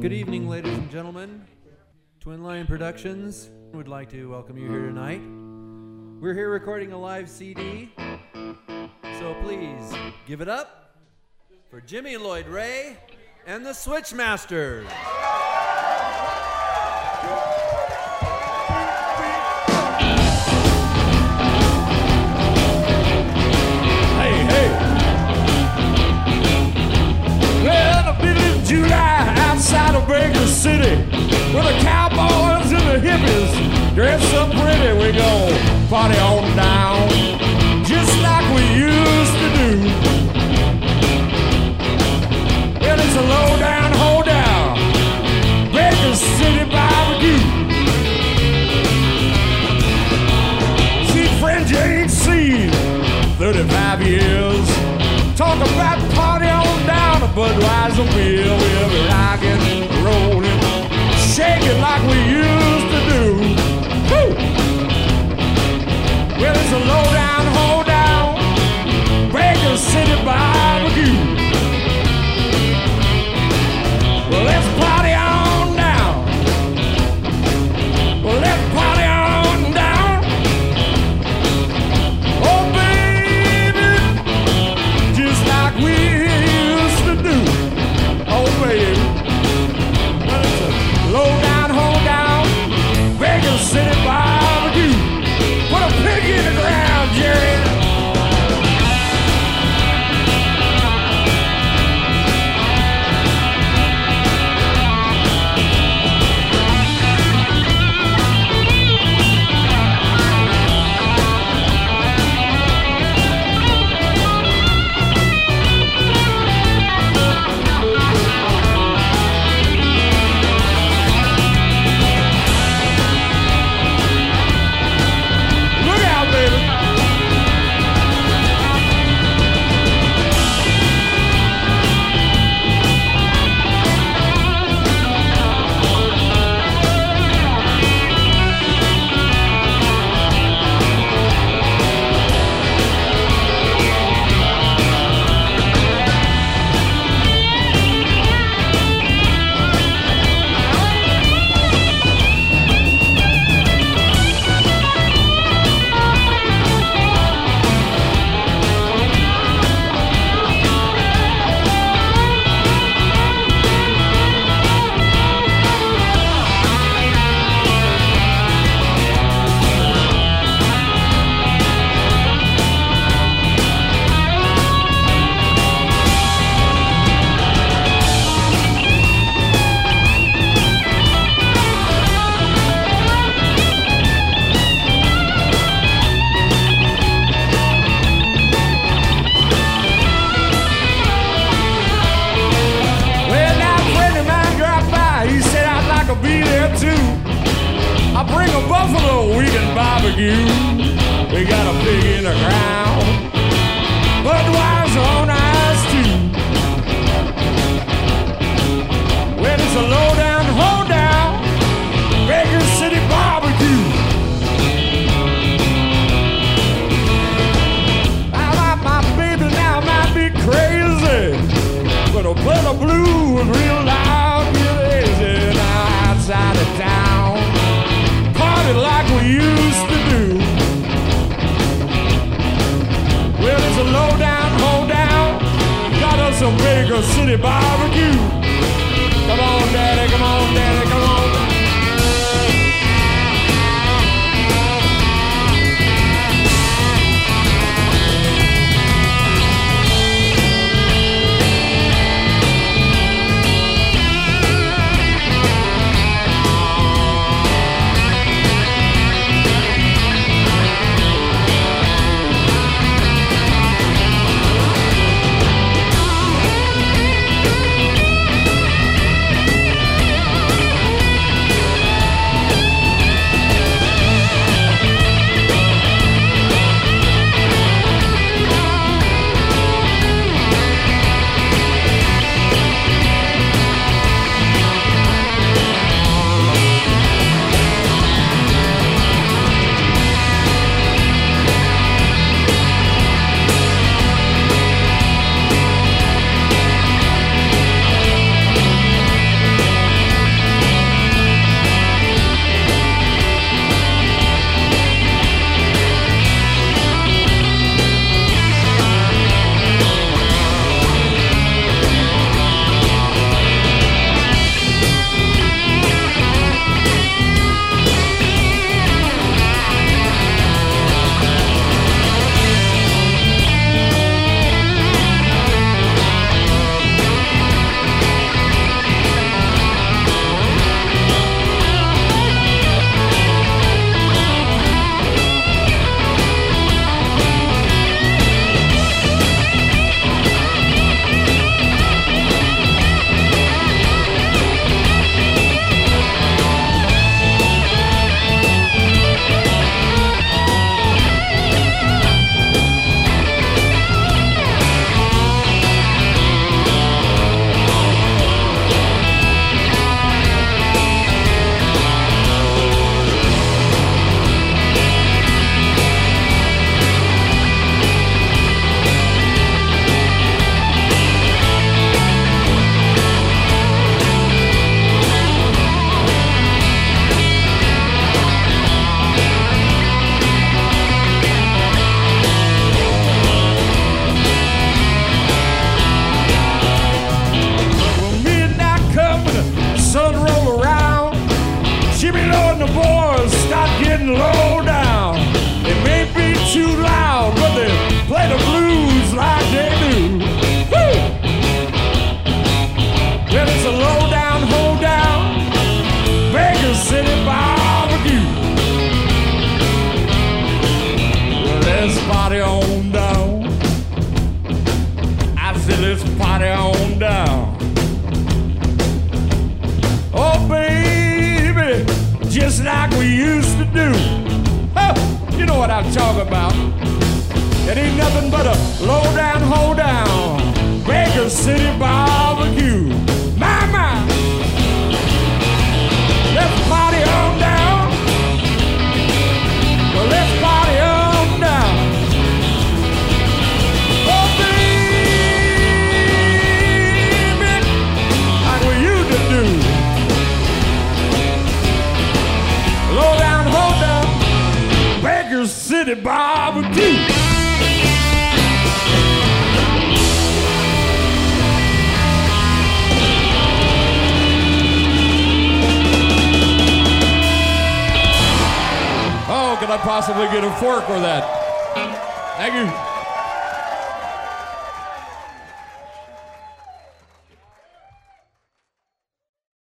Good evening, ladies and gentlemen. Twin Lion Productions would like to welcome you here tonight. We're here recording a live CD, so please give it up for Jimmy Lloyd Rea and the Switchmasters. July outside of Baker City where the cowboys and the hippies dress up pretty. We go party on down just like we used to do. It is a low down. you. Low down. It may be too loud, but they play the blues like they do. Woo! Well, it's a low down, hold down, Baker City barbecue. Well, let's party on down. I said, let's party on down. Oh, just like we used do. Oh, you know what I'm talking about. It ain't nothing but a low down, hold down, Baker City barbecue. City barbecue. Oh, could I possibly get a fork with that? Thank you.